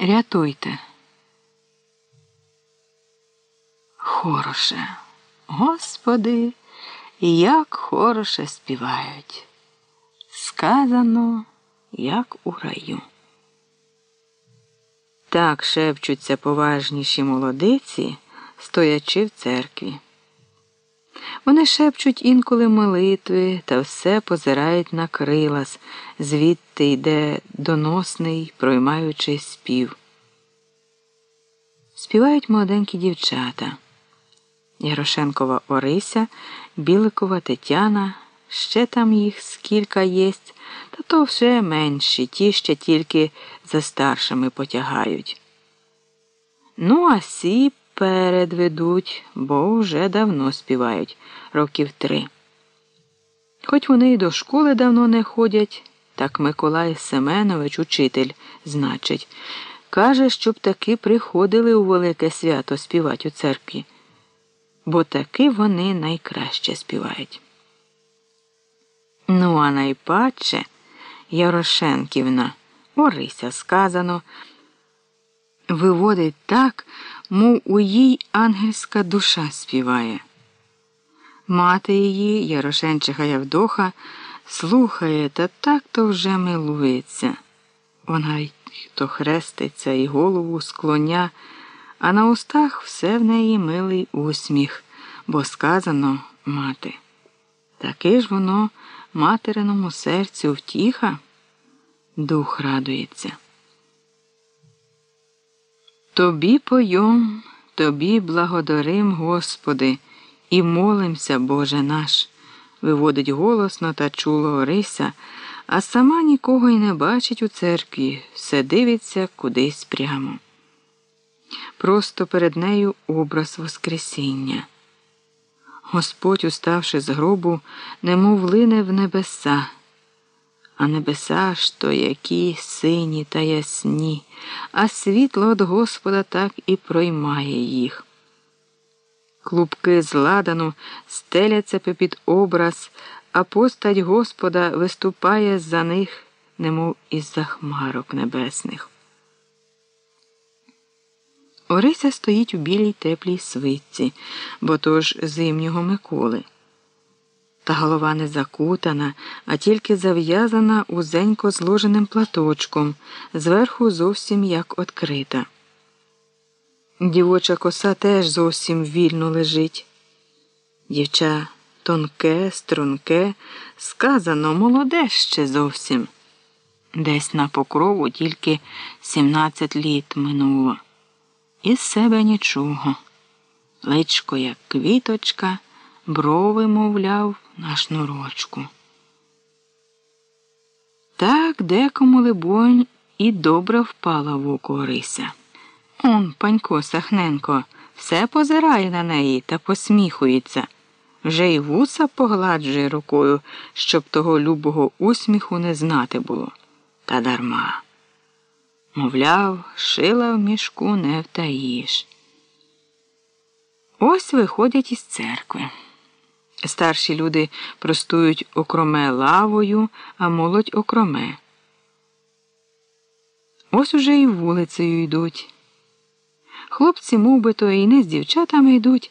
Рятуйте. Хороше. Господи, як хороше співають. Сказано, як у раю. Так шепчуться поважніші молодиці, стоячи в церкві. Вони шепчуть інколи молитви та все позирають на крилас, звідти йде доносний, проймаючий спів. Співають молоденькі дівчата. Ярошенкова Орися, Біликова Тетяна, ще там їх скілька єсть, та то все менші, ті ще тільки за старшими потягають. Ну, а сі передведуть, бо вже давно співають, років три. Хоч вони й до школи давно не ходять, так Миколай Семенович, учитель, значить, каже, щоб таки приходили у велике свято співати у церкві, бо таки вони найкраще співають. Ну, а найпаче Ярошенківна, Орися сказано, виводить так, мов у їй ангельська душа співає. Мати її, Ярошенчиха Явдоха, слухає та так то вже милується. Вона й то хреститься і голову склоня, а на устах все в неї милий усміх, бо сказано мати. Таке ж воно материному серцю втіха, дух радується. Тобі пойом, тобі благодарим, Господи, і молимся, Боже наш, виводить голосно та чуло Орися, а сама нікого й не бачить у церкві, все дивиться кудись прямо. Просто перед нею образ Воскресіння. Господь, уставши з гробу, немов лине в небеса а небеса ж то які сині та ясні, а світло від Господа так і проймає їх. Клубки з стеляться попід образ, а постать Господа виступає за них, немов із за хмарок небесних. Орися стоїть у білій теплій свитці, бо то ж зимнього Миколи та голова не закутана, а тільки зав'язана узенько зложеним платочком, зверху зовсім як открита. Дівоча коса теж зовсім вільно лежить. Дівча тонке, струнке, сказано, молоде ще зовсім. Десь на покрову тільки сімнадцять літ минуло. Із себе нічого. Личко, як квіточка, брови, мовляв, на шнурочку. Так декому, либонь, і добре впала в око Орися. Он, панько Сахненко, все позирає на неї та посміхується. Вже й вуса погладжує рукою, щоб того любого усміху не знати було. Та дарма. Мовляв, шила в мішку не втаїш. Ось виходять із церкви. Старші люди простують окроме лавою, а молодь окроме. Ось уже і вулицею йдуть. Хлопці, мов би, то і не з дівчатами йдуть,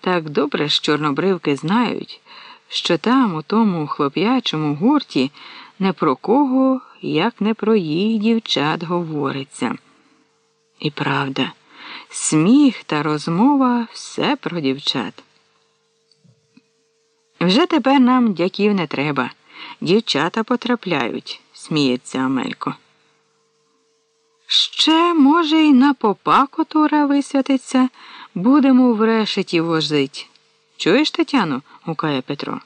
так добре ж чорнобривки знають, що там, у тому хлоп'ячому гурті, не про кого, як не про їх дівчат говориться. І правда, сміх та розмова все про дівчат. Вже тепер нам дяків не треба. Дівчата потрапляють, сміється Амелько. Ще, може, й на попа котора висвятиться, будемо в решеті возить. Чуєш, Тетяно? гукає Петро.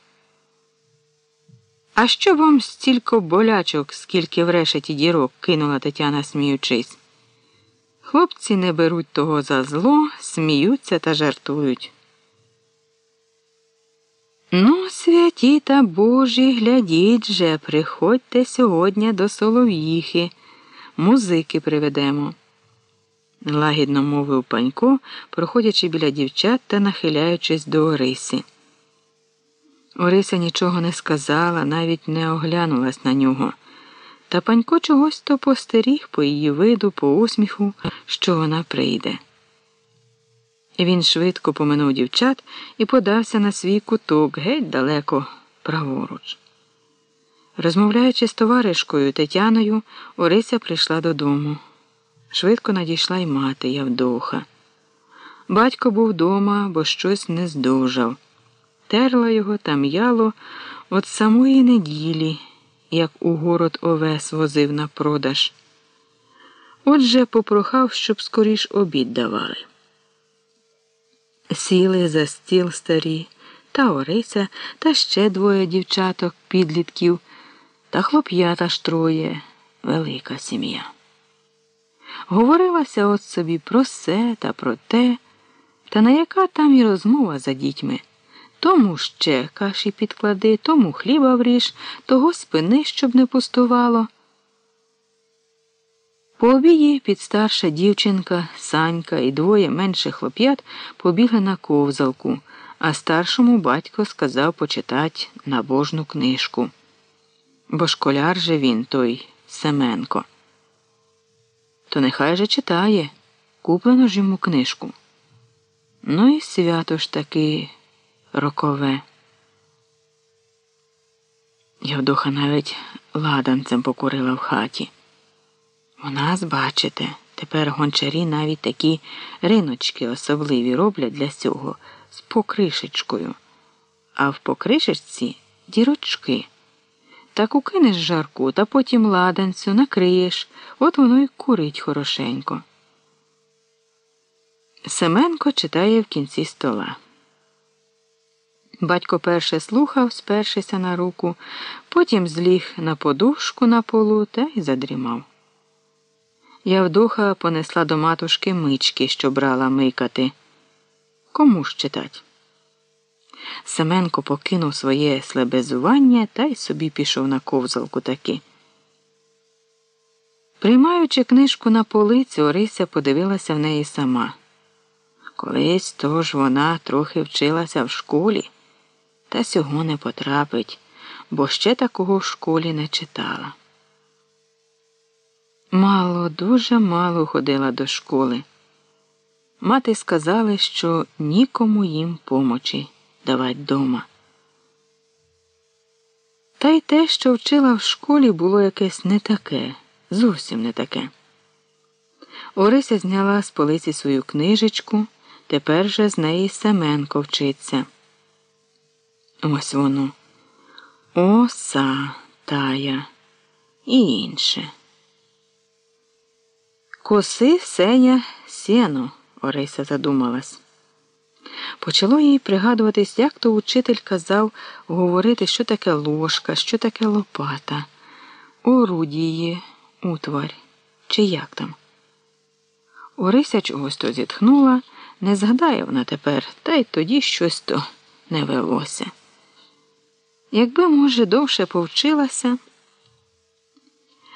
А що вам стільки болячок, скільки в решеті дірок, кинула Тетяна, сміючись. Хлопці не беруть того за зло, сміються та жартують. Ну, святі та божі, глядіть же, приходьте сьогодні до Солов'їхи, музики приведемо. Лагідно мовив панько, проходячи біля дівчат та нахиляючись до Орисі. Орися нічого не сказала, навіть не оглянулась на нього. Та панько чогось то постеріг по її виду, по усміху, що вона прийде. Він швидко поминув дівчат і подався на свій куток геть далеко праворуч. Розмовляючи з товаришкою Тетяною, Орися прийшла додому. Швидко надійшла й мати Явдоха. Батько був вдома, бо щось не здужав. Терла його та м'яло от самої неділі, як у город овес возив на продаж. Отже попрохав, щоб скоріш обід давали. Сіли за стіл старі та Орися та ще двоє дівчаток, підлітків, та хлоп'ята ж троє, велика сім'я. Говорилася от собі про все та про те, та на яка там і розмова за дітьми. Тому ще каші підклади, тому хліба вріж, того спини, щоб не пустувало. По обіді підстарша дівчинка, Санька і двоє менших хлоп'ят побігли на ковзалку, а старшому батько сказав почитати набожну книжку. Бо школяр же він, той Семенко. То нехай же читає, куплено ж йому книжку. Ну і свято ж таки рокове. Йовдоха навіть ладанцем покурила в хаті. У нас, бачите, тепер гончарі навіть такі риночки особливі роблять для цього з покришечкою, а в покришечці дірочки. Так укинеш жарку, та потім ладанцю накриєш, от воно й курить хорошенько. Семенко читає в кінці стола. Батько перше слухав, спершися на руку, потім зліг на подушку на полу та й задрімав. Явдуха понесла до матушки мички, що брала микати. Кому ж читать? Семенко покинув своє слебезування та й собі пішов на ковзалку таки. Приймаючи книжку на полицю, Орися подивилася в неї сама. Колись тож вона трохи вчилася в школі, та сього не потрапить, бо ще такого в школі не читала. Мало, дуже мало ходила до школи. Мати сказали, що нікому їм помочі давать дома. Та й те, що вчила в школі, було якесь не таке, зовсім не таке. Орися зняла з полиці свою книжечку, тепер же з неї Семенко вчиться. Ось воно. Оса тая і інше. Коси сеня сіно, Орися задумалась. Почало їй пригадуватись, як то учитель казав говорити, що таке ложка, що таке лопата, орудії, утварь, чи як там. Орися чогось то зітхнула, не згадає вона тепер, та й тоді щось то не велося. Якби, може, довше повчилася,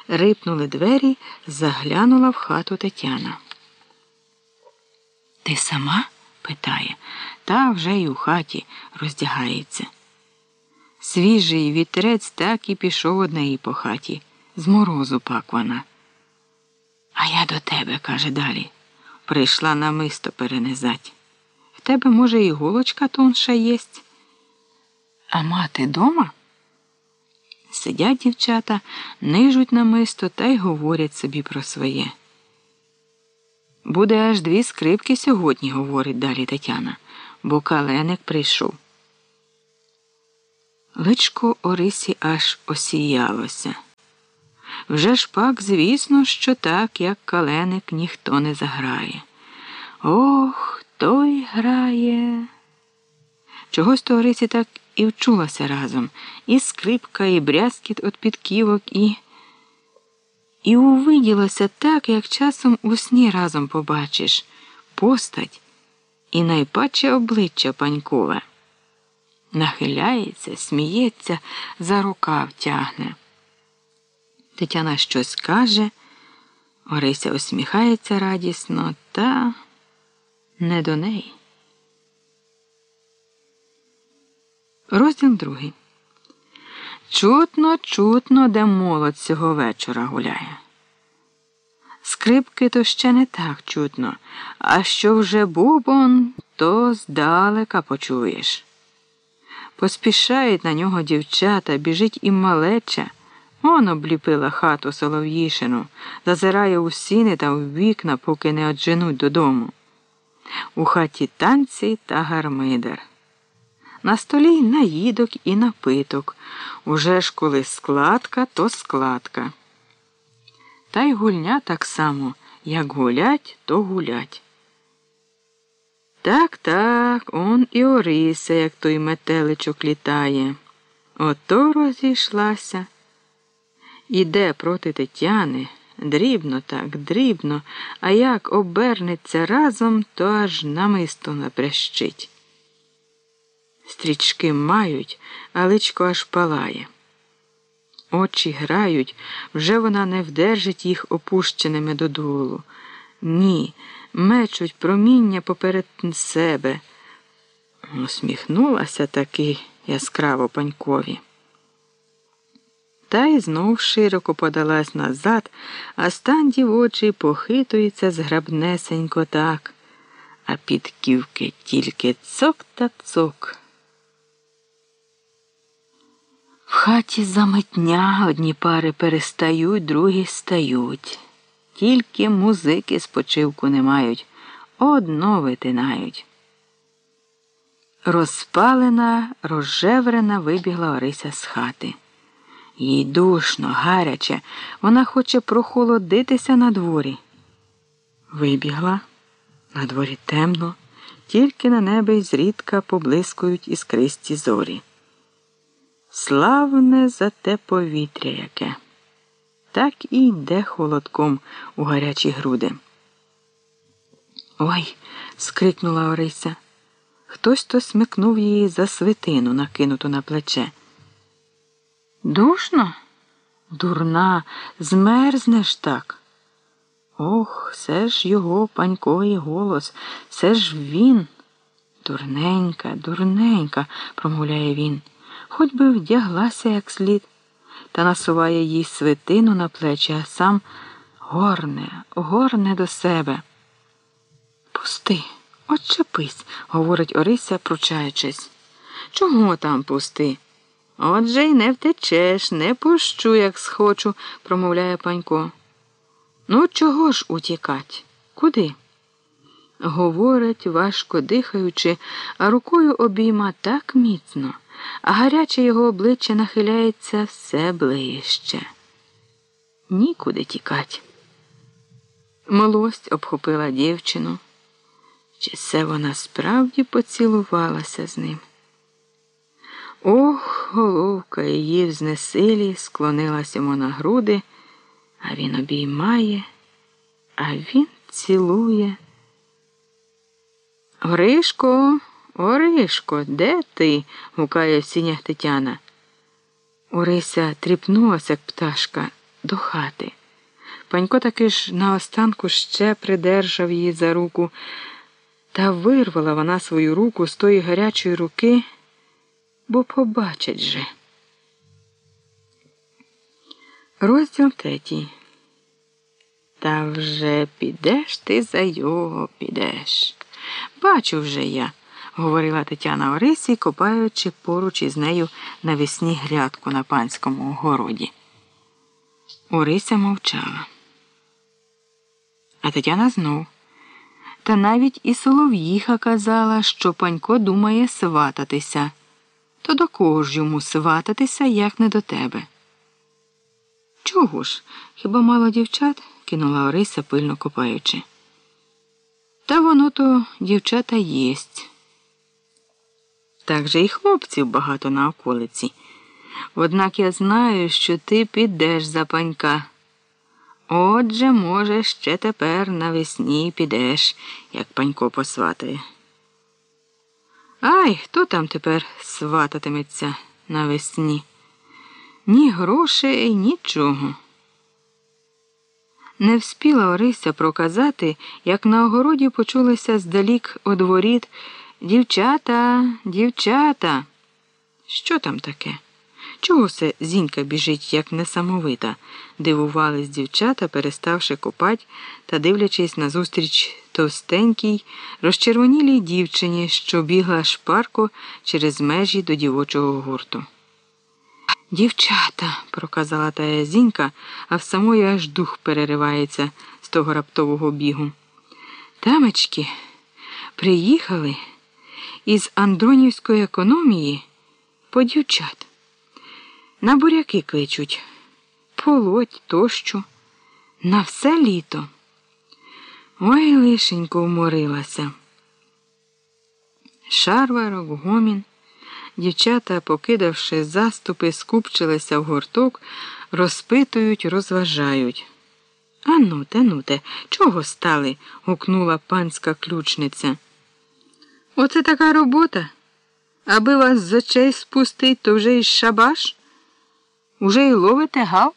рипнули двері, заглянула в хату Тетяна. Ти сама? питає, та вже й у хаті роздягається. Свіжий вітерець так і пішов од неї по хаті, з морозу пак вона. А я до тебе, каже далі, прийшла на мисто перенизать. В тебе, може, і голочка тонша єсть. А мати дома? Сидять дівчата, нижуть намисто та й говорять собі про своє. Буде аж дві скрипки сьогодні, говорить далі Тетяна, бо каленик прийшов. Личко Орисі аж осіялося. Вже ж пак, звісно, що так, як каленик, ніхто не заграє. Ох, той грає. Чогось то Орисі так і вчулася разом, і скрипка, і брязкіт від підківок, і. І увиділося так, як часом у сні разом побачиш постать і найпаче обличчя панькове. Нахиляється, сміється, за рукав тягне. Тетяна щось каже, Орися усміхається радісно, та не до неї. Розділ другий. Чутно, чутно, де молодь цього вечора гуляє. Скрипки то ще не так чутно, а що вже бубон, то здалека почуєш. Поспішають на нього дівчата, біжить і малеча. Он обліпила хату солов'їшину, зазирає у сіни та у вікна, поки не одженуть додому. У хаті танці та гармидер. На столі наїдок і напиток. Уже ж коли складка, то складка. Та й гульня так само, як гулять, то гулять. Так, так, он і Орися, як той метеличок літає. Ото розійшлася. Іде проти Тетяни. Дрібно так, дрібно, а як обернеться разом, то аж намисто напрящить. Стрічки мають, а личко аж палає. Очі грають, вже вона не вдержить їх опущеними додолу. Ні, мечуть проміння поперед себе. Усміхнулася таки яскраво панькові. Та й знов широко подалась назад, а стан дівочий похитується зграбнесенько так, а під ківки тільки цок та цок. В хаті заметня одні пари перестають, другі стають. Тільки музики спочивку не мають, одно витинають. Розпалена, розжеврена вибігла Орися з хати. Їй душно, гаряче, вона хоче прохолодитися на дворі. Вибігла, на дворі темно, тільки на небі зрідка поблискують іскристі зорі. Славне за те повітря яке. Так і йде холодком у гарячі груди. Ой. скрикнула Орися. Хтось то смикнув її за свитину, накинуту на плече. Душно? Дурна, змерзнеш так. Ох, це ж його паньковий голос, це ж він. Дурненька, дурненька, промовляє він, хоч би вдяглася як слід, та насуває їй свитину на плечі, а сам горне, горне до себе. Пусти, отчепись, говорить Орися, пручаючись. Чого там пусти? Отже й не втечеш, не пущу, як схочу, промовляє панько. Ну, чого ж утікать? Куди? Говорить, важко дихаючи, а рукою обійма так міцно, а гаряче його обличчя нахиляється все ближче. Нікуди тікать. Милость обхопила дівчину. Чи це вона справді поцілувалася з ним? Ох, головка її в знесилі склонилась йому на груди, а він обіймає, а він цілує. Оришко, Оришко, де ти? гукає в сінях Тетяна. Орися тріпнулася, як пташка, до хати. Панько таки ж наостанку ще придержав її за руку, та вирвала вона свою руку з тої гарячої руки бо побачать же. Розділ третій. Та вже підеш ти за його, підеш. Бачу вже я, говорила Тетяна Орисі, копаючи поруч із нею навесні грядку на панському городі. Орися мовчала. А Тетяна знов. Та навіть і Солов'їха казала, що панько думає свататися. То до кого ж йому свататися, як не до тебе? Чого ж? Хіба мало дівчат? кинула Орися, пильно копаючи. Та воно то дівчата єсть. Так же і хлопців багато на околиці. Однак я знаю, що ти підеш за панька. Отже, може, ще тепер навесні підеш, як панько посватає. Ай, хто там тепер свататиметься навесні? Ні грошей, нічого. Не вспіла Орися проказати, як на огороді почулося здалік одворіт Дівчата, дівчата. Що там таке? Чого це зінька біжить, як несамовита? дивувались дівчата, переставши копать та дивлячись назустріч товстенькій, розчервонілій дівчині, що бігла шпарко через межі до дівочого гурту. Дівчата, проказала тая зінька, а в самої аж дух переривається з того раптового бігу. Тамечки приїхали із Андронівської економії по дівчат. На буряки кличуть, полоть тощо, на все літо. Ой, лишенько уморилася. Шарварок, гомін. Дівчата, покидавши заступи, скупчилися в гурток, розпитують, розважають. Ануте, нуте, чого стали? гукнула панська ключниця. Оце така робота. Аби вас з очей спустить, то вже й шабаш. Уже й ловите гав?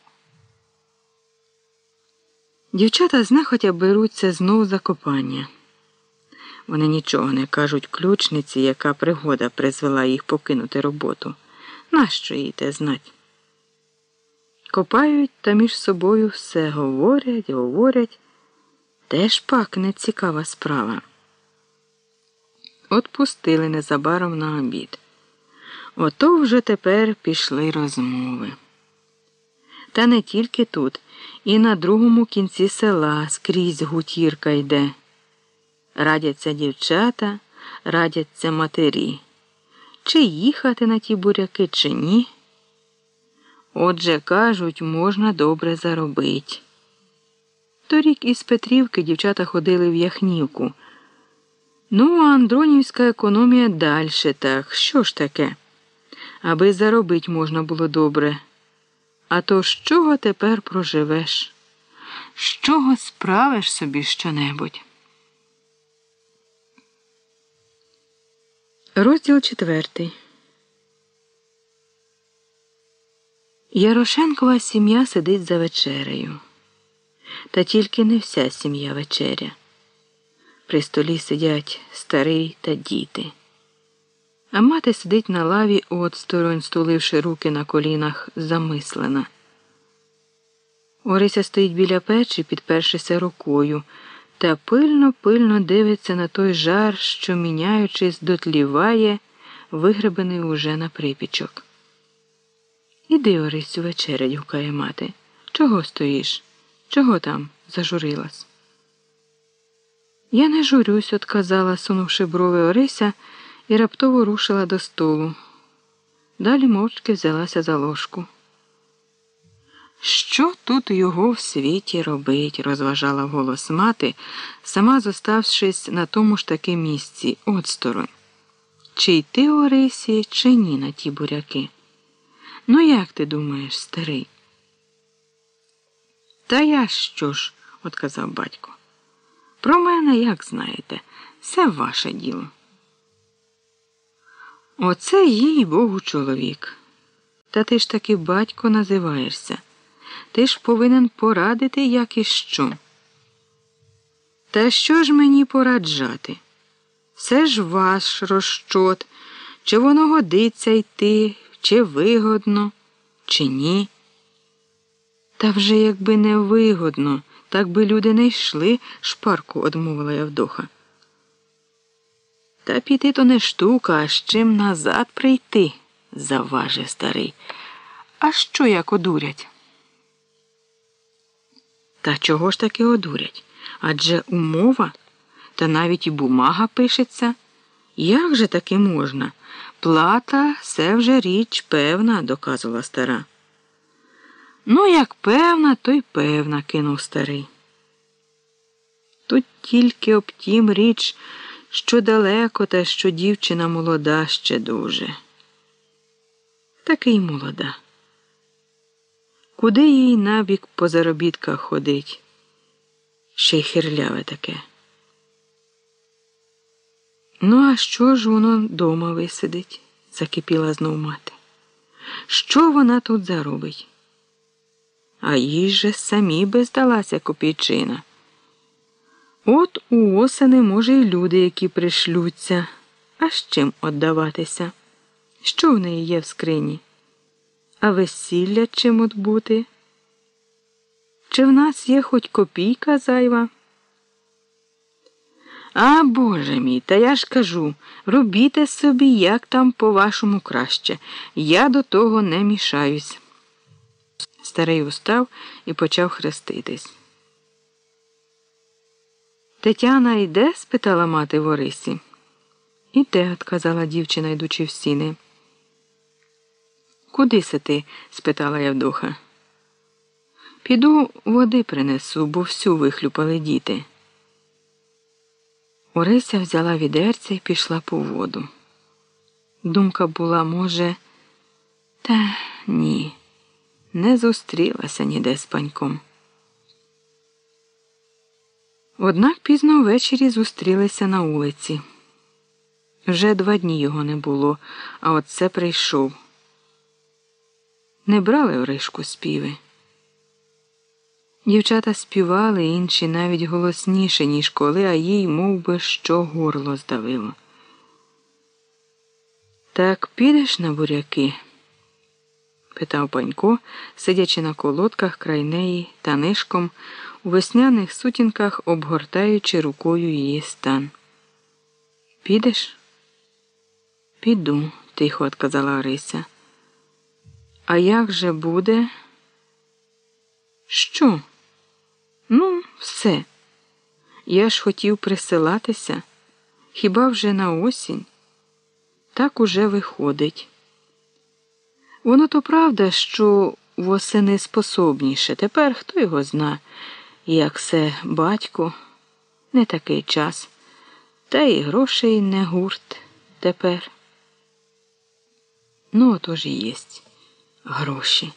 Дівчата знахотя беруться знов за копання. Вони нічого не кажуть ключниці, яка пригода призвела їх покинути роботу. Нащо їй те знать? Копають та між собою все говорять, говорять. Теж пак не цікава справа. От пустили незабаром на обід. Ото вже тепер пішли розмови. Та не тільки тут, і на другому кінці села скрізь гутірка йде. Радяться дівчата, радяться матері. Чи їхати на ті буряки, чи ні. Отже, кажуть, можна добре заробити. Торік із Петрівки дівчата ходили в Яхнівку. Ну, а Андронівська економія дальше так. Що ж таке? Аби заробить можна було добре. А то з чого тепер проживеш? З чого справиш собі щонебудь? Розділ четвертий. Ярошенкова сім'я сидить за вечерею. Та тільки не вся сім'я вечеря. При столі сидять старий та діти. А мати сидить на лаві осторонь, стуливши руки на колінах, замислена. Орися стоїть біля печі, підпершися рукою, та пильно пильно дивиться на той жар, що, міняючись, дотліває, вигребений уже на припічок. Іди, Орисю, вечерять, гукає мати. Чого стоїш? Чого там? зажурилась. Я не журюсь, отказала, сунувши брови Орися, і раптово рушила до столу. Далі мовчки взялася за ложку. Що тут його в світі робить? розважала голос мати, сама зоставшись на тому ж таки місці, отсторонь. Чи йти Орисі, чи ні на ті буряки? Ну, як ти думаєш, старий? Та я що ж, отказав батько. Про мене, як знаєте, все ваше діло. Оце їй Богу чоловік. Та ти ж таки батько називаєшся. Ти ж повинен порадити, як і що. Та що ж мені пораджати? Все ж ваш розчот, чи воно годиться йти, чи вигодно, чи ні. Та вже якби не вигодно, так би люди не йшли, шпарку одмовила Явдоха. Та піти то не штука, а з чим назад прийти, заважив старий. А що як одурять? Та чого ж таки одурять? Адже умова, та навіть і бумага пишеться. Як же таки можна? Плата це вже річ певна, доказувала стара. Ну, як певна, то й певна, кинув старий. Тут тільки об тім річ, що далеко та що дівчина молода ще дуже. Таки й молода. Куди їй набік по заробітках ходить? Ще й хирляве таке. Ну, а що ж воно дома висидить? закипіла знов мати. Що вона тут заробить? А їй же самі би здалася копійчина. От у осени, може, й люди, які пришлються, а з чим отдаватися? Що в неї є в скрині? А весілля чим от бути? Чи в нас є хоч копійка зайва? А Боже мій, та я ж кажу, робіте собі, як там по-вашому краще. Я до того не мішаюсь. Старий устав і почав хреститись. Тетяна йде? спитала мати в Орисі. Іде, отказала дівчина, йдучи в сіни. Куди се ти? спитала Явдоха. Піду води принесу, бо всю вихлюпали діти. Орися взяла відерця і пішла по воду. Думка була, може, та ні, не зустрілася ніде з паньком. Однак пізно ввечері зустрілися на вулиці. Вже два дні його не було, а оце прийшов. Не брали Оришку співи. Дівчата співали, інші навіть голосніше, ніж коли, а їй мов би, що горло здавило. Так підеш на буряки? Питав панько, сидячи на колодках край неї та нишком, у весняних сутінках обгортаючи рукою її стан. Підеш? Піду, тихо отказала Арися. А як же буде? Що? Ну, все. Я ж хотів присилатися. Хіба вже на осінь? Так уже виходить. Воно то правда, що восени способніше. Тепер хто його зна, як все батько, не такий час, та й грошей не гурт тепер. Ну, отож і єсть гроші,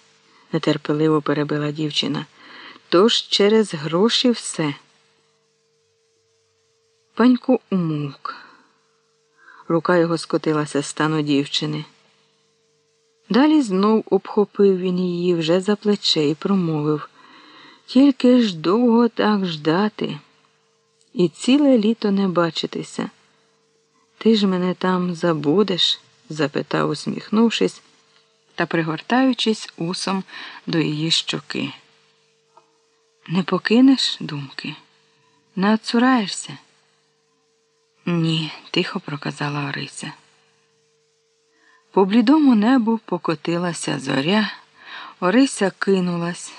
нетерпеливо перебила дівчина. Тож через гроші все. Панько умовк. Рука його скотилася з стану дівчини. Далі знов обхопив він її вже за плече і промовив тільки ж довго так ждати і ціле літо не бачитися. Ти ж мене там забудеш? запитав, усміхнувшись та пригортаючись усом до її щоки. Не покинеш думки? Не отцураєшся? Ні, тихо проказала Орися. По блідому небу покотилася зоря, Орися кинулась,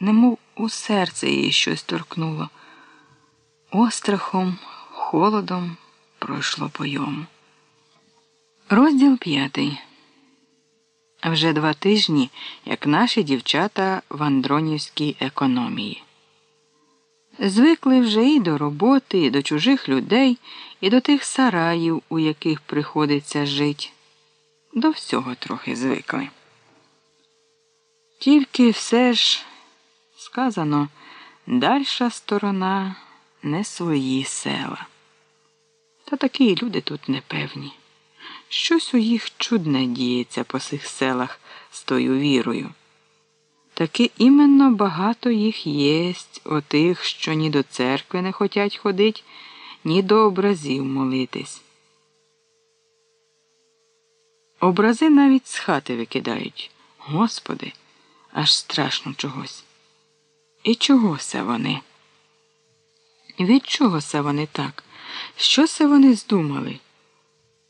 немов у серце її щось торкнуло. Острахом, холодом пройшло по йому. Розділ п'ятий. Вже два тижні, як наші дівчата в андронівській економії. Звикли вже і до роботи, і до чужих людей, і до тих сараїв, у яких приходиться жить. До всього трохи звикли. Тільки все ж сказано, дальша сторона не свої села. Та такі люди тут непевні. Щось у їх чудне діється по цих селах з тою вірою. Таки іменно багато їх єсть, отих, що ні до церкви не хотять ходить, ні до образів молитись. Образи навіть з хати викидають. Господи, аж страшно чогось. І чого це вони? Від чого це вони так? Що це вони здумали?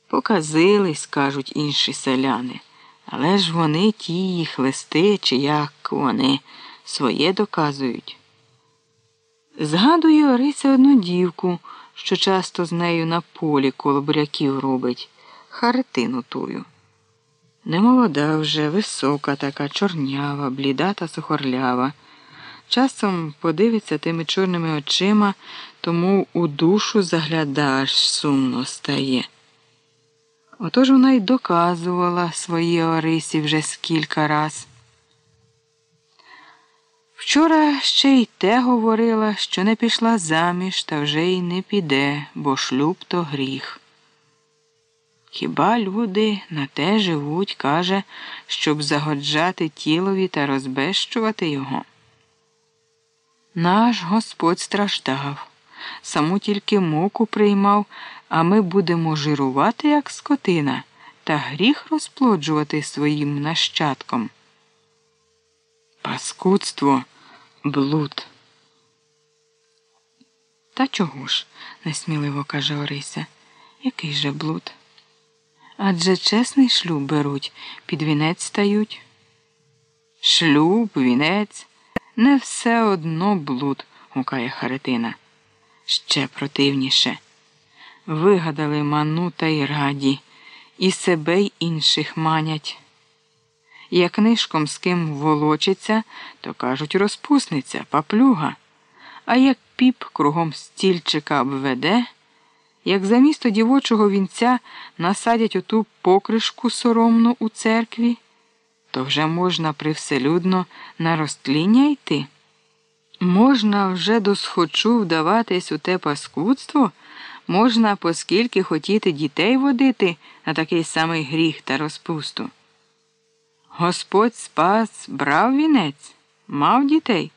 Показились, кажуть інші селяни, але ж вони ті їх листи, чи як вони своє доказують. Згадує Орися одну дівку, що часто з нею на полі коло буряків робить, харитину тую. Немолода вже, висока така, чорнява, бліда та сухорлява. Часом подивиться тими чорними очима, тому у душу заглядаєш сумно стає. Отож вона й доказувала свої Орисі вже скілька раз. Вчора ще й те говорила, що не пішла заміж та вже й не піде, бо шлюб то гріх. Хіба люди на те живуть, каже, щоб загоджати тілові та розбещувати його? Наш Господь страждав, саму тільки муку приймав, а ми будемо жирувати, як скотина. та гріх розплоджувати своїм нащадком. Паскудство, блуд. Та чого ж? несміливо каже Орися. Який же блуд? Адже чесний шлюб беруть, під вінець стають. Шлюб, вінець, не все одно блуд, гукає Харитина. Ще противніше. Вигадали ману та й раді, і себе й інших манять. Як нишком з ким волочиться, то кажуть розпусниця, паплюга. А як піп кругом стільчика обведе, як за місто дівочого вінця насадять оту покришку соромну у церкві, то вже можна привселюдно на розтління йти. Можна вже досхочу вдаватись у те паскудство, можна, поскільки хотіти дітей водити на такий самий гріх та розпусту. Господь спас брав вінець, мав дітей?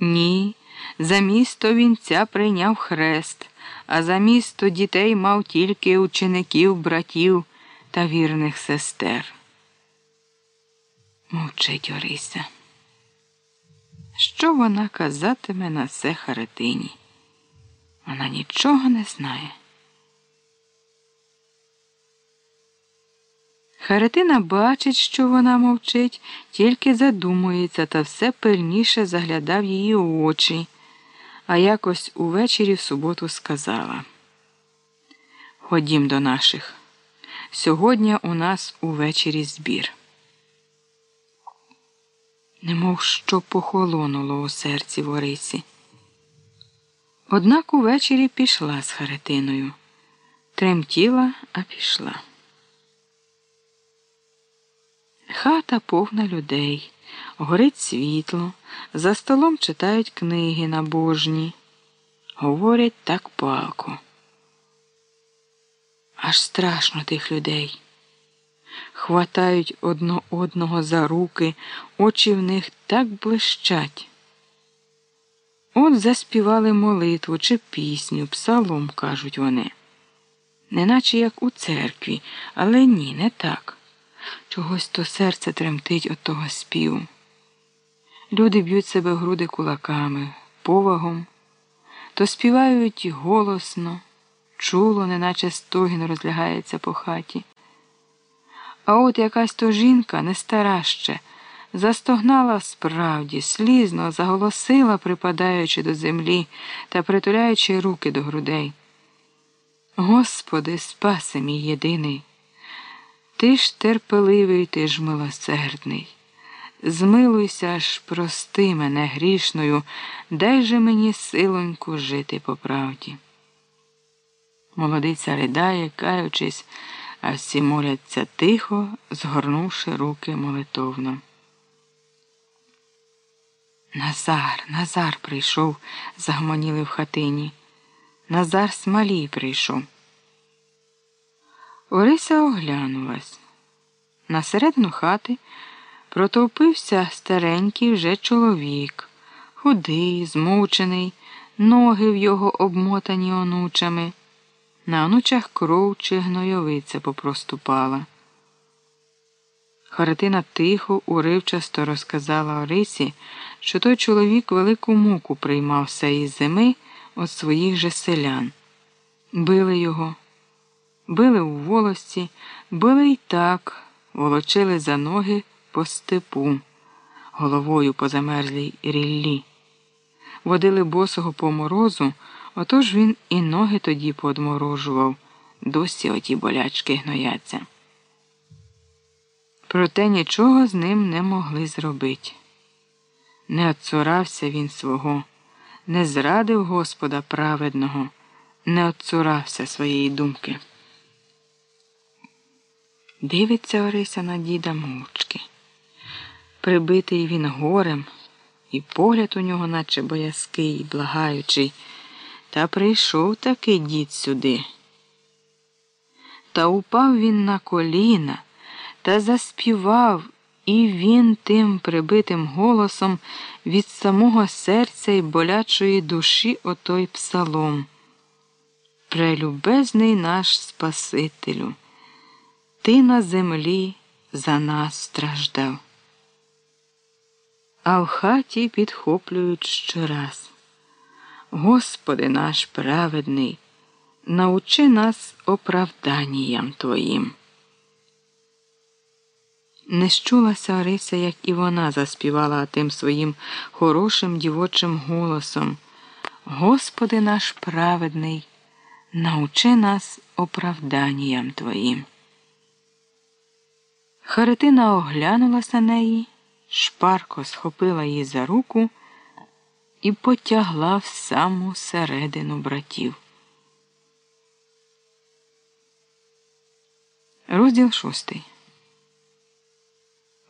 Ні. За місто вінця прийняв хрест, а за місто дітей мав тільки учеників, братів та вірних сестер. Мовчить Орися. Що вона казатиме на це Харитині? Вона нічого не знає. Харитина бачить, що вона мовчить, тільки задумується та все пильніше заглядав її очі, а якось увечері в суботу сказала Ходім до наших. Сьогодні у нас увечері збір. Немов що похолонуло у серці Ворисі. Однак увечері пішла з Харитиною. Тремтіла, а пішла. Хата повна людей, горить світло, за столом читають книги набожні, говорять так палко. Аж страшно тих людей. Хватають одно одного за руки, очі в них так блищать. От заспівали молитву чи пісню, псалом, кажуть вони. Неначе як у церкві, але ні, не так. Чогось то серце тремтить от того співу. Люди б'ють себе в груди кулаками, повагом, то співають голосно, чуло, неначе стогін розлягається по хаті. А от якась то жінка не стара ще, застогнала справді, слізно заголосила, припадаючи до землі та притуляючи руки до грудей. Господи, спаси мій єдиний. Ти ж терпеливий, ти ж милосердний. Змилуйся ж, прости мене грішною, дай же мені силоньку жити по правді. Молодиця ридає, каючись, а всі моляться тихо, згорнувши руки молитовно. Назар, Назар прийшов, загомоніли в хатині. Назар смалій прийшов. Орися оглянулась. На середину хати протовпився старенький вже чоловік, худий, змучений, ноги в його обмотані онучами. На онучах кров чи гнойовиця попроступала. Харитина тихо, уривчасто розказала Орисі, що той чоловік велику муку приймав всеї зими від своїх же селян. Били його били у волості, били й так, волочили за ноги по степу, головою по замерзлій ріллі. Водили босого по морозу, отож він і ноги тоді подморожував, досі оті болячки гнояться. Проте нічого з ним не могли зробити. Не отцурався він свого, не зрадив Господа праведного, не отцурався своєї думки. Дивиться Орися на діда мовчки. Прибитий він горем, і погляд у нього, наче боязкий, благаючий, та прийшов таки дід сюди. Та упав він на коліна та заспівав, і він тим прибитим голосом від самого серця й болячої душі отой псалом. Прелюбезний наш Спасителю Ти на землі за нас страждав. А в хаті підхоплюють щораз. Господи наш праведний, научи нас оправданням Твоїм. Не щулася Орися, як і вона заспівала тим своїм хорошим дівочим голосом. Господи наш праведний, научи нас оправданням Твоїм. Харитина оглянулася неї, шпарко схопила її за руку і потягла в саму середину братів. Розділ шостий.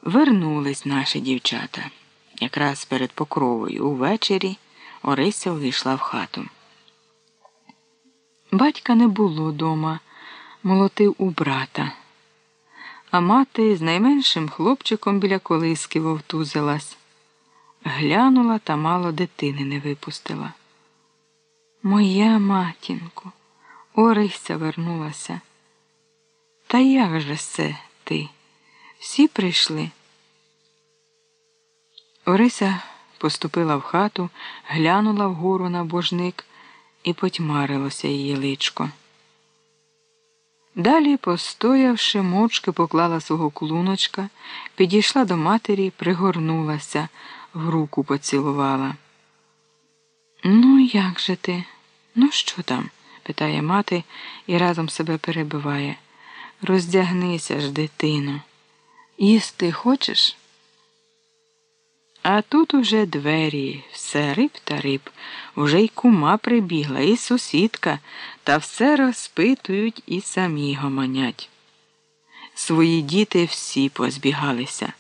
Вернулись наші дівчата. Якраз перед покровою увечері Орися увійшла в хату. Батька не було дома, молотив у брата, а мати з найменшим хлопчиком біля колиски вовтузилась. Глянула та мало дитини не випустила. Моя матінко, Орися вернулася. Та як же це ти? Всі прийшли. Орися поступила в хату, глянула вгору на божник і потьмарилося її личко. Далі, постоявши, мовчки поклала свого клуночка, підійшла до матері, пригорнулася, в руку поцілувала. Ну, як же ти? Ну, що там? питає мати і разом себе перебиває. Роздягнися ж, дитино. Їсти хочеш? А тут уже двері, все риб та риб, уже й кума прибігла, і сусідка, та все розпитують і самі гомонять. Свої діти всі позбігалися.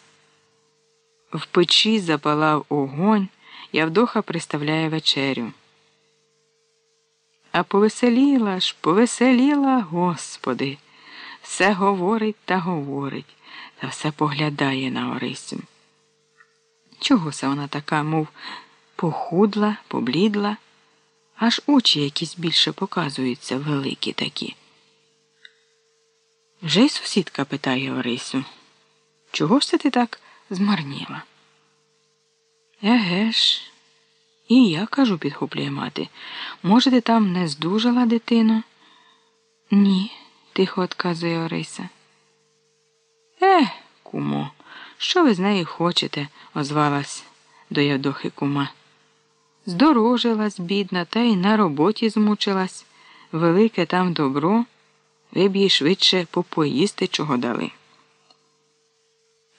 В печі запалав огонь, Явдоха приставляє вечерю. А повеселіла ж, повеселіла, Господи, все говорить та говорить, та все поглядає на Орисю. Чого це вона така, мов похудла, поблідла, аж очі якісь більше показуються великі такі. Вже й сусідка питає Орисю, чого ж це ти так змарніла? Еге ж, і я кажу, підхоплює мати, може, ти там не здужала дитину? Ні, тихо отказує Орися. Е, кумо. Що ви з нею хочете? озвалась до Явдохи кума. Здорожилась, бідна, та й на роботі змучилась. Велике там добро, ви б їй швидше попоїсти чого дали.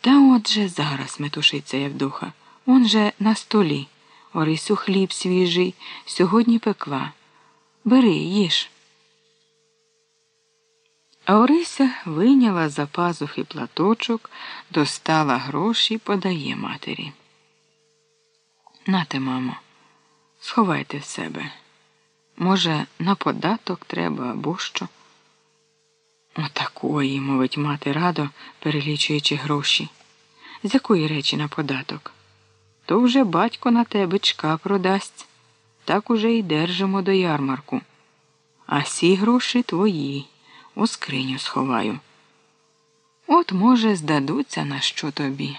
Та отже зараз метушиться Явдоха. Он же на столі. Орисю хліб свіжий, сьогодні пекла. Бери, їж. А Орися вийняла за пазухи платочок, достала гроші подає матері. Нате, мамо, сховайте в себе. Може, на податок треба або що? Отакої, мовить мати радо, перелічуючи гроші. З якої речі на податок? То вже батько на тебе чка продасть. Так уже й держимо до ярмарку. А сі гроші твої у скриню сховаю. От, може, здадуться на що тобі.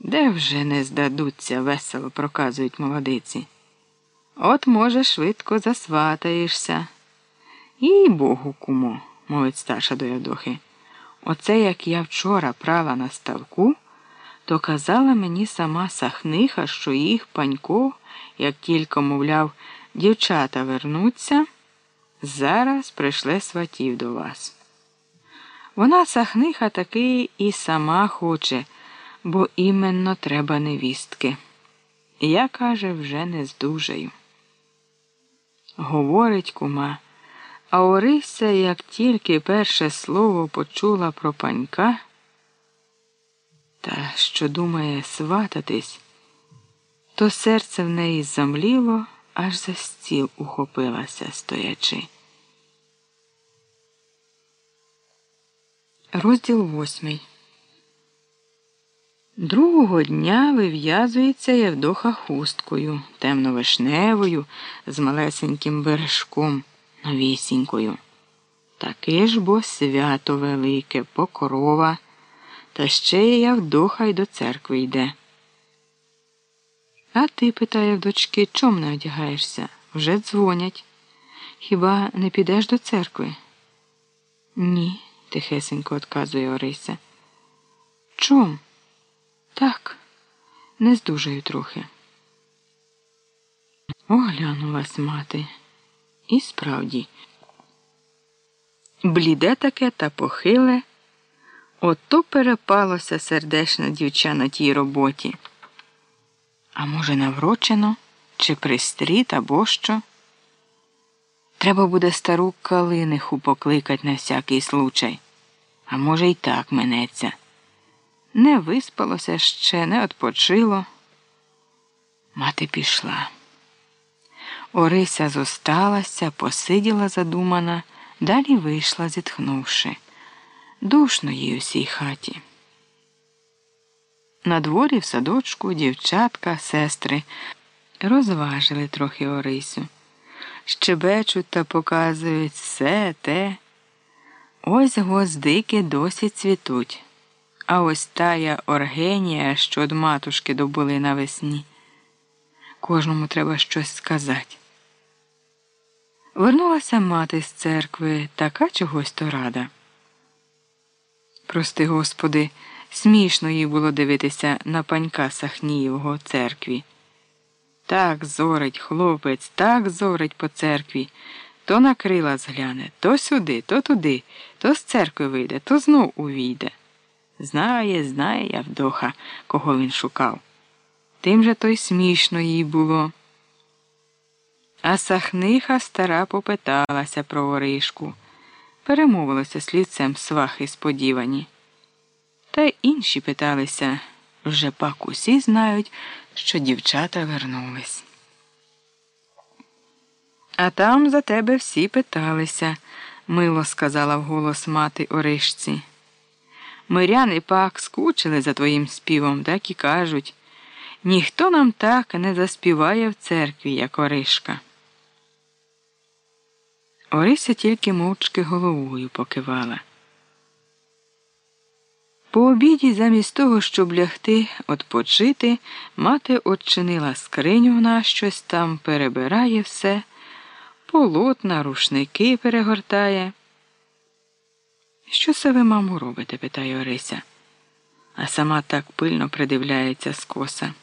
Де вже не здадуться, весело проказують молодиці. От, може, швидко засватаєшся. І Богу, кумо, мовить старша до Явдохи. Оце як я вчора прала на ставку, то казала мені сама сахниха, що їх панько, як тільки, мовляв, дівчата вернуться. Зараз прийшле сватів до вас. Вона сахниха таки і сама хоче, бо іменно треба невістки. Я, каже, вже не здужаю. Говорить кума, а Орися, як тільки перше слово почула про панька, та що думає свататись, то серце в неї замліло, аж за стіл ухопилася стоячи. Розділ восьмий. Другого дня вив'язується Євдоха хусткою, темно-вишневою, з малесеньким бережком, новісінькою. Таке ж бо свято велике, покрова, та ще Явдоха й до церкви йде. А ти, питає в дочки, чом не одягаєшся? Вже дзвонять. Хіба не підеш до церкви? Ні, тихесенько отказує Орися. Чом? Так, не здужаю трохи. Оглянулась мати. І справді, бліде таке та похиле, ото перепалося сердешна дівча на тій роботі. А може, наврочено, чи пристріт, або що? Треба буде стару калиниху покликать на всякий случай. А може, й так минеться. Не виспалося ще, не odpoчило. Мати пішла. Орися зосталася, посиділа задумана, далі вийшла, зітхнувши. Душно їй у сій хаті. На дворі в садочку дівчатка, сестри розважили трохи Орисю, щебечуть та показують все те. Ось гвоздики досі цвітуть, а ось тая Оргенія, що од матушки добули навесні. Кожному треба щось сказати. Вернулася мати з церкви, така чогось то рада. Прости, Господи, смішно їй було дивитися на панька Сахнієвого церкві. Так зорить хлопець, так зорить по церкві, то на крила згляне, то сюди, то туди, то з церкви вийде, то знов увійде. Знає, знає Явдоха, кого він шукав. Тим же то й смішно їй було. А сахниха стара попиталася про Оришку, перемовилася слідцем свахи сподівані. Та й інші питалися вже пак усі знають, що дівчата вернулись. А там за тебе всі питалися, мило сказала вголос мати Оришці. Миряни пак скучили за твоїм співом, так і кажуть. Ніхто нам так не заспіває в церкві, як Оришка. Орися тільки мовчки головою покивала. По обіді, замість того, щоб лягти odpoчити, мати odчинила скриню на щось там, перебирає все, полотна, рушники перегортає. Що це ви, маму, робите? питає Орися, а сама так пильно придивляється скоса.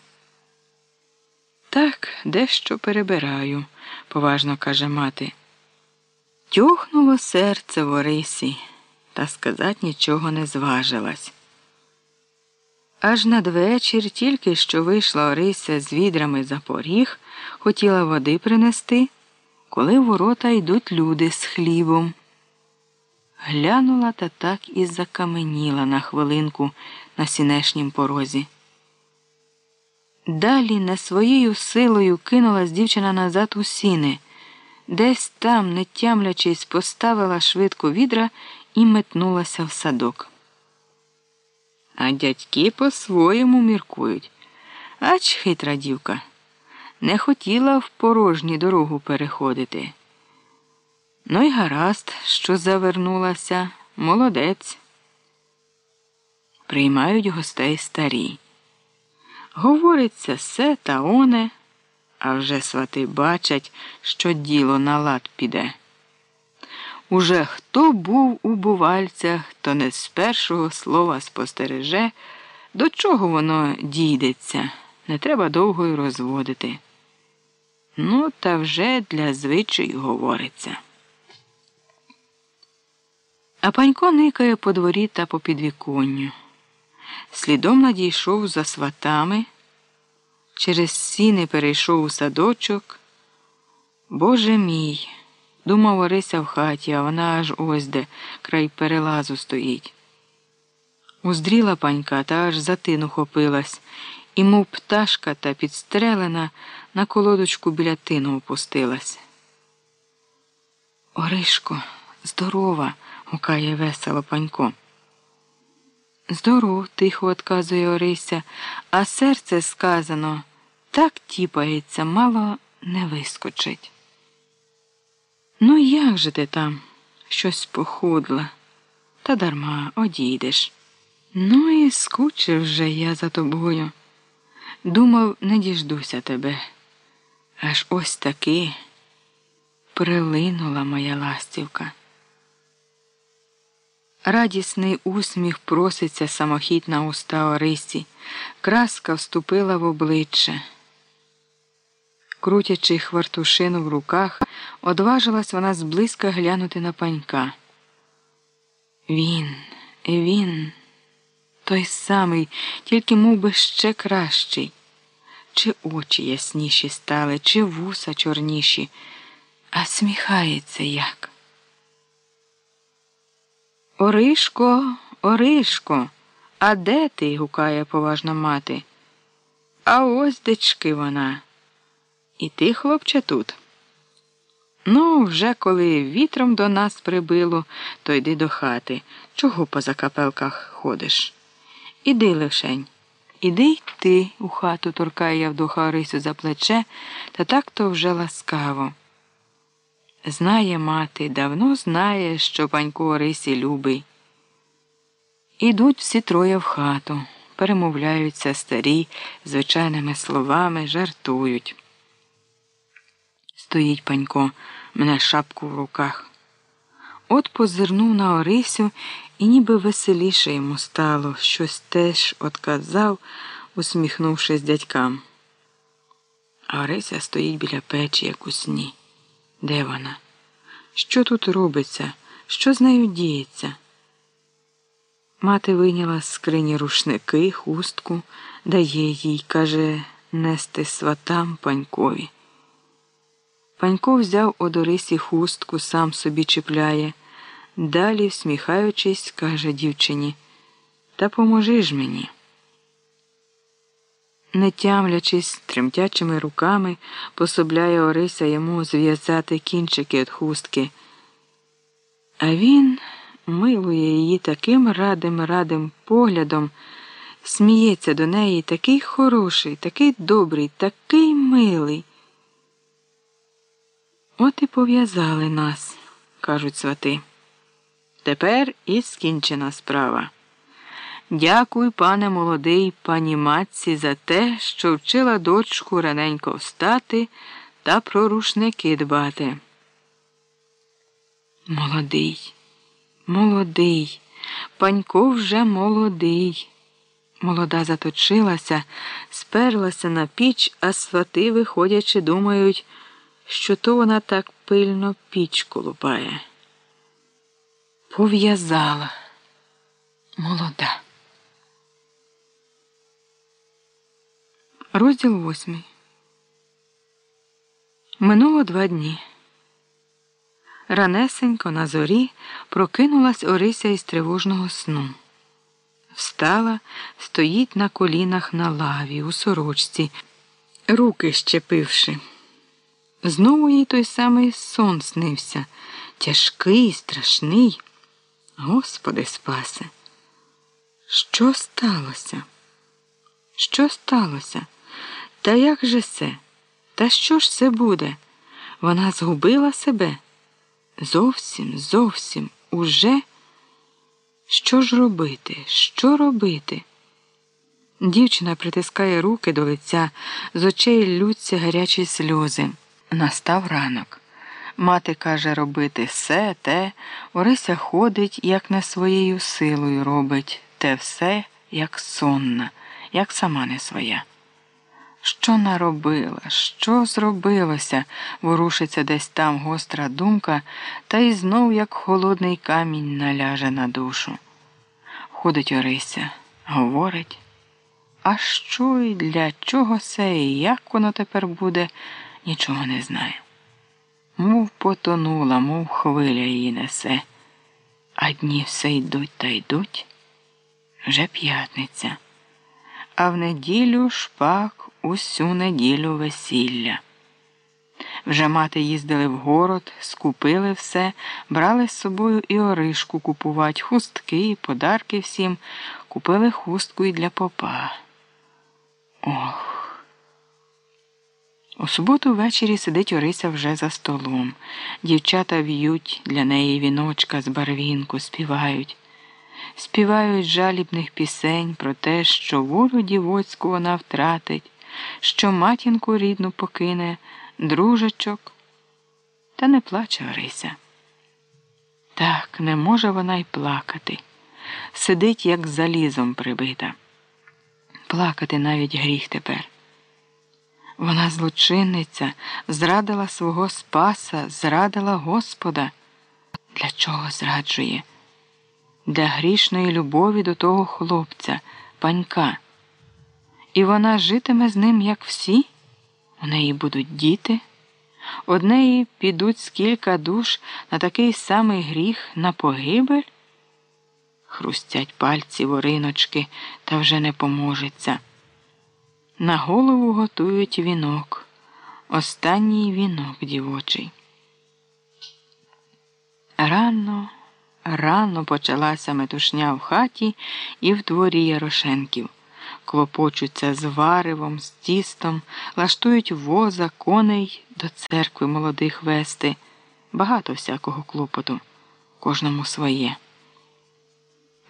Так, дещо перебираю, поважно каже мати. Тюхнуло серце в Орисі, та сказать нічого не зважилась. Аж надвечір, тільки що вийшла Орися з відрами за поріг, хотіла води принести, коли в ворота йдуть люди з хлібом. Глянула та так і закаменіла на хвилинку на сінешнім порозі. Далі не своєю силою кинулась дівчина назад у сіни, десь там, не тямлячись, поставила швидко відра і метнулася в садок. А дядьки по-своєму міркують. Ач хитра дівка. Не хотіла в порожні дорогу переходити. Ну й гаразд, що завернулася, молодець. Приймають гостей старі. Говориться все та оне, а вже свати бачать, що діло на лад піде. Уже хто був у бувальцях, то не з першого слова спостереже, до чого воно дійдеться, не треба довго й розводити. Ну, та вже для звичаю говориться. А панько никає по дворі та по підвіконню. Слідом надійшов за сватами, через сіни перейшов у садочок. Боже мій, думав Орися в хаті, а вона аж ось де край перелазу стоїть. Уздріла панька та аж за тину хопилась, і, мов пташка та підстрелена, на колодочку біля тину опустилась. Оришко, здорова, гукає весело панько. Здоров, тихо отказує Орися, а серце сказано так тіпається, мало не вискочить. Ну, як же ти там? щось похудла, та дарма одійдеш. Ну і скучив вже я за тобою. Думав, не діждуся тебе. Аж ось таки прилинула моя ластівка. Радісний усміх проситься самохід на уста Орисі, краска вступила в обличчя. Крутячи хвартушину в руках, одважилась вона зблизька глянути на панька. Він, він, той самий, тільки мов би ще кращий. Чи очі ясніші стали, чи вуса чорніші, а сміхається як. Оришко, Оришко, а де ти? гукає поважна мати. А ось дечки вона. І ти, хлопче, тут. Ну, вже коли вітром до нас прибило, то йди до хати. Чого по закапелках ходиш? Іди лишень. Іди й ти у хату, торкає Явдоха Орисю за плече, та так то вже ласкаво. Знає мати, давно знає, що панько Орисі любий. Ідуть всі троє в хату, перемовляються старі, звичайними словами, жартують. Стоїть панько, мене шапку в руках. От позирнув на Орисю, і ніби веселіше йому стало, щось теж отказав, усміхнувшись дядькам. А Орися стоїть біля печі, як у сні. Де вона? Що тут робиться? Що з нею діється? Мати вийняла з скрині рушники, хустку, дає їй, каже, нести сватам панькові. Панько взяв од Орисі хустку, сам собі чіпляє. Далі, всміхаючись, каже дівчині, та поможи ж мені. Не тямлячись тремтячими руками, пособляє Орися йому зв'язати кінчики від хустки. А він милує її таким радим радим поглядом, сміється до неї такий хороший, такий добрий, такий милий. От і пов'язали нас, кажуть свати. Тепер і скінчена справа. Дякуй, пане молодий, пані матці, за те, що вчила дочку раненько встати та про рушники дбати. Молодий, молодий, панько вже молодий. Молода заточилася, сперлася на піч, а свати, виходячи, думають, що то вона так пильно пічку лупає. Пов'язала молода. Розділ восьмий. Минуло два дні. Ранесенько на зорі прокинулась Орися із тривожного сну. Встала, стоїть на колінах на лаві, у сорочці, руки щепивши. Знову їй той самий сон снився, тяжкий, страшний. Господи спасе. Що сталося? Що сталося? Та як же це? Та що ж це буде? Вона згубила себе? Зовсім, зовсім, уже? Що ж робити? Що робити? Дівчина притискає руки до лиця, з очей лються гарячі сльози. Настав ранок. Мати каже робити все те, Орися ходить, як не своєю силою робить, те все, як сонна, як сама не своя. Що наробила, що зробилося, ворушиться десь там гостра думка, та й знов, як холодний камінь, наляже на душу. Ходить Орися, говорить, а що і для чого це, і як воно тепер буде, нічого не знає. Мов потонула, мов хвиля її несе, а дні все йдуть та йдуть. Вже п'ятниця, а в неділю шпак усю неділю весілля. Вже мати їздили в город, скупили все, брали з собою і оришку купувати, хустки, подарки всім, купили хустку і для попа. Ох. У суботу ввечері сидить Орися вже за столом. Дівчата в'ють для неї віночка з барвінку, співають. Співають жалібних пісень про те, що волю дівоцьку вона втратить, що матінку рідну покине, дружечок. Та не плаче Орися. Так, не може вона й плакати. Сидить, як залізом прибита. Плакати навіть гріх тепер. Вона злочинниця, зрадила свого Спаса, зрадила Господа. Для чого зраджує? Для грішної любові до того хлопця, панька. І вона житиме з ним, як всі. У неї будуть діти. Однеї підуть скілька душ на такий самий гріх на погибель. Хрустять пальці вориночки, та вже не поможеться. На голову готують вінок, останній вінок дівочий. Рано, рано почалася метушня в хаті і в дворі Ярошенків. Клопочуться з варивом, з тістом, лаштують воза, коней до церкви молодих вести. Багато всякого клопоту, кожному своє.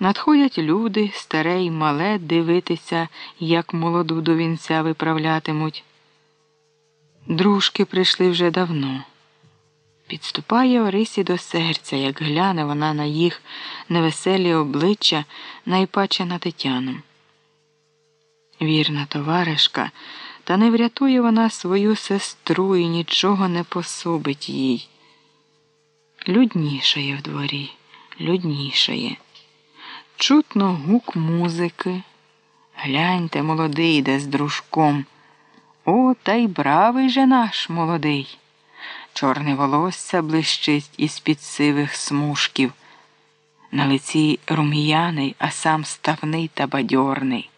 Надходять люди, старе й мале, дивитися, як молоду до вінця виправлятимуть. Дружки прийшли вже давно. Підступає Орисі до серця, як гляне вона на їх невеселі обличчя, найпаче на Тетяну. Вірна товаришка, та не врятує вона свою сестру і нічого не пособить їй. Люднішає в дворі, люднішає. Чутно гук музики. Гляньте, молодий йде з дружком. О, та й бравий же наш молодий. Чорне волосся блищить із під сивих смужків. На лиці рум'яний, а сам ставний та бадьорний.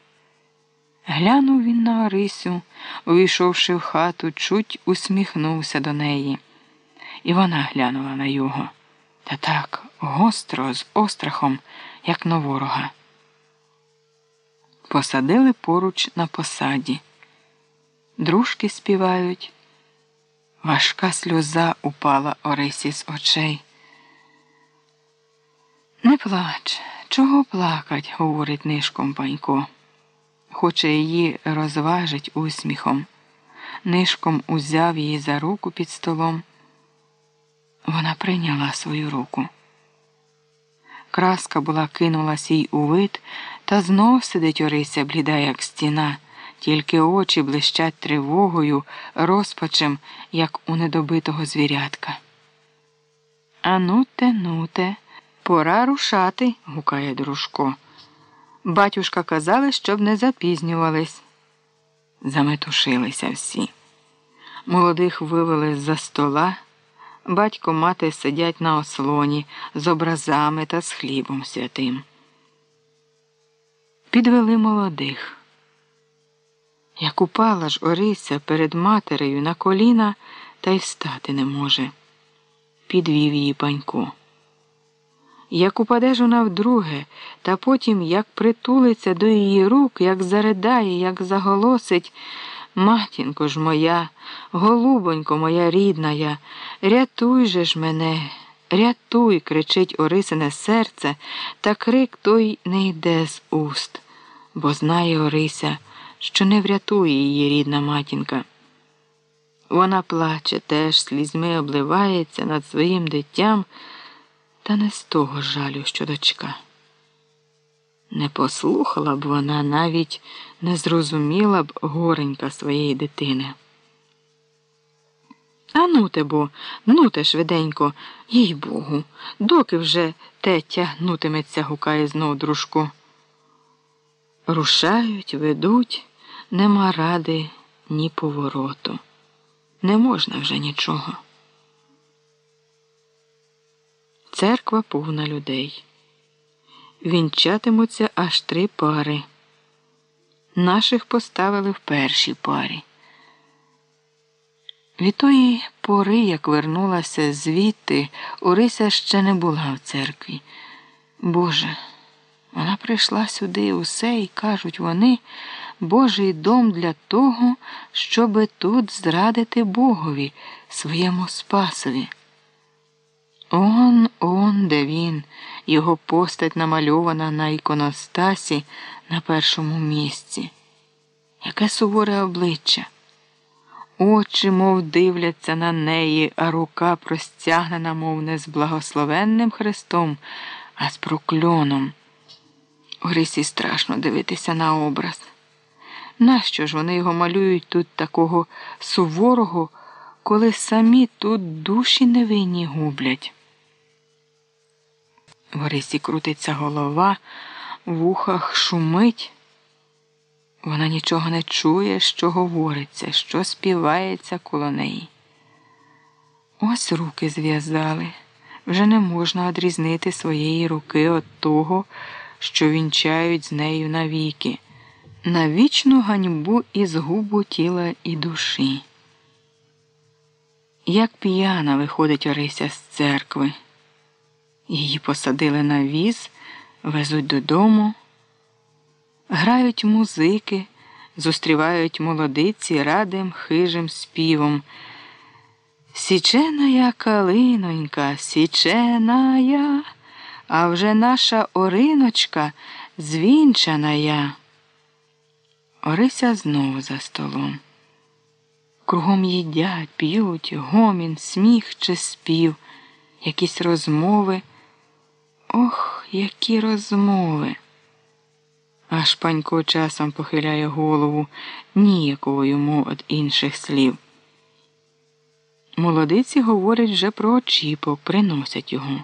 Глянув він на Орисю, увійшовши в хату, чуть усміхнувся до неї. І вона глянула на його. Та так гостро, з острахом як на ворога. Посадили поруч на посаді. Дружки співають. Важка сльоза упала Орисі з очей. Не плач, чого плакать, говорить нишком панько. Хоче її розважить усміхом. Нишком узяв її за руку під столом. Вона прийняла свою руку. Краска була кинулась їй у вид, та знов сидить Орися, бліда, як стіна, тільки очі блищать тривогою, розпачем, як у недобитого звірятка. Ануте, нуте, пора рушати, гукає дружко. Батюшка казали, щоб не запізнювались. Заметушилися всі. Молодих вивели з за стола. Батько мати сидять на ослоні з образами та з хлібом святим. Підвели молодих. Як упала ж Орися перед матерею на коліна та й встати не може. Підвів її панько. Як упаде ж вона вдруге, та потім як притулиться до її рук, як заридає, як заголосить. Матінко ж моя, голубонько моя рідная, рятуй же ж мене, рятуй, кричить Орисине серце, та крик той не йде з уст, бо знає Орися, що не врятує її рідна матінка. Вона плаче, теж слізьми обливається над своїм дитям, та не з того жалю, що дочка. Не послухала б вона навіть не зрозуміла б горенька своєї дитини. А ну те бо, ну те швиденько, їй богу, доки вже те тягнутиметься, гукає знов дружку. Рушають, ведуть, нема ради ні повороту. Не можна вже нічого. Церква повна людей вінчатимуться аж три пари. Наших поставили в першій парі. Від тої пори, як вернулася звідти, Орися ще не була в церкві. Боже, вона прийшла сюди усе і кажуть вони, Божий дом для того, щоби тут зрадити Богові, своєму Спасові. Он, он, де він, його постать намальована на іконостасі на першому місці. Яке суворе обличчя. Очі, мов дивляться на неї, а рука простягнена, мов не з благословенним Христом, а з прокльоном. Орисі страшно дивитися на образ. Нащо ж вони його малюють тут такого суворого, коли самі тут душі невинні гублять? В Орисі крутиться голова, в ухах шумить. Вона нічого не чує, що говориться, що співається коло неї. Ось руки зв'язали. Вже не можна одрізнити своєї руки від того, що вінчають з нею навіки, на вічну ганьбу і згубу тіла і душі. Як п'яна виходить Орися з церкви. Її посадили на віз, везуть додому, грають музики, зустрівають молодиці радим хижим співом. Січена я калинонька, січена я, а вже наша Ориночка звінчана я. Орися знову за столом. Кругом їдять, п'ють, гомін, сміх чи спів, якісь розмови. Ох, які розмови. Аж панько часом похиляє голову ніякого йому від інших слів. Молодиці говорять вже про очіпок, приносять його.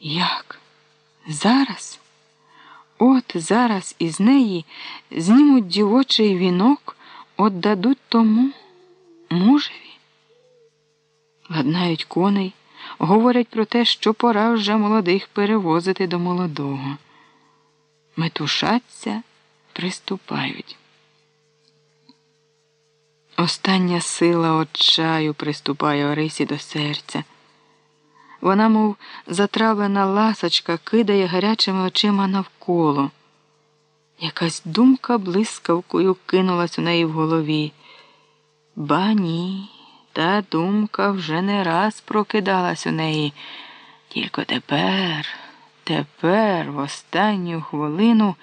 Як? Зараз? От зараз із неї знімуть дівочий вінок, отдадуть тому мужеві. Ладнають коней, говорять про те, що пора вже молодих перевозити до молодого. Метушаться, приступають. Остання сила отчаю приступає Орисі до серця. Вона, мов затравлена ласочка, кидає гарячими очима навколо. Якась думка блискавкою кинулась у неї в голові. Ба ні, та думка вже не раз прокидалась у неї. Тільки тепер, тепер, в останню хвилину,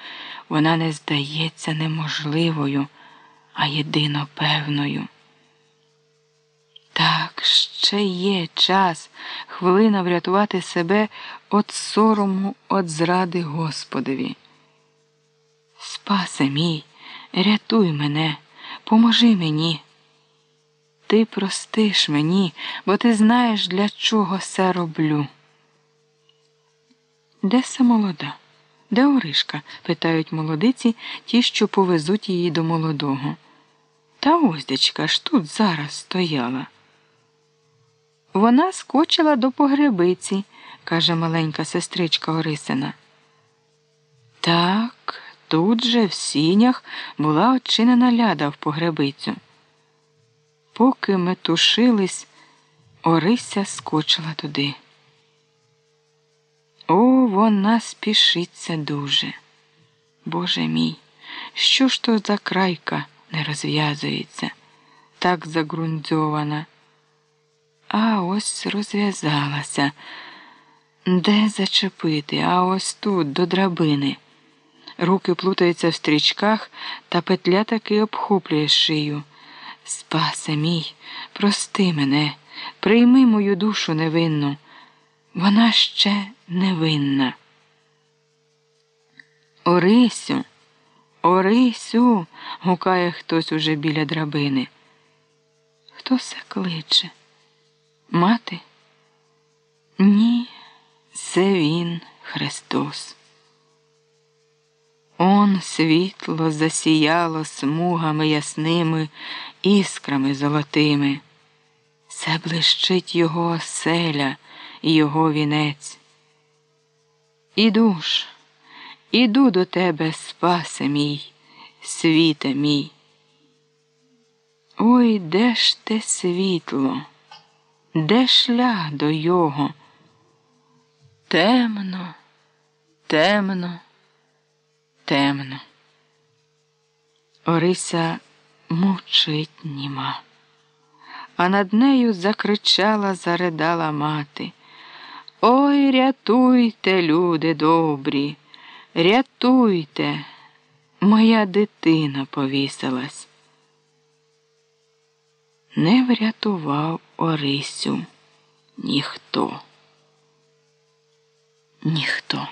вона не здається неможливою, а єдино певною. Так, ще є час, хвилина врятувати себе від сорому, від зради Господові. Спасе мій, рятуй мене, поможи мені. Ти простиш мені, бо ти знаєш, для чого все роблю. Де се молода? Де Оришка? питають молодиці ті, що повезуть її до молодого. Та оздячка ж тут зараз стояла. Вона скочила до погребиці, каже маленька сестричка Орисина. Так, тут же в сінях була очинена ляда в погребицю. Поки метушились, Орися скочила туди. О, вона спішиться дуже. Боже мій, що ж то за крайка не розв'язується, так загрунзьована. А ось розв'язалася. Де зачепити? А ось тут, до драбини. Руки плутаються в стрічках, та петля таки обхоплює шию. Спасе мій, прости мене, прийми мою душу невинну. Вона ще невинна. Орисю, Орисю, гукає хтось уже біля драбини. Хто се кличе? Мати? Ні, це він, Христос. Он світло засіяло смугами ясними, іскрами золотими. Це блищить його оселя і його вінець. Іду ж, іду до тебе, спасе мій, світе мій. Ой, де ж те світло? Де шлях до його? Темно, темно, темно. Орися мовчить німа, а над нею закричала, заридала мати. Ой, рятуйте, люди добрі, рятуйте, моя дитина повісилась. Не врятував Орисю ніхто. Ніхто.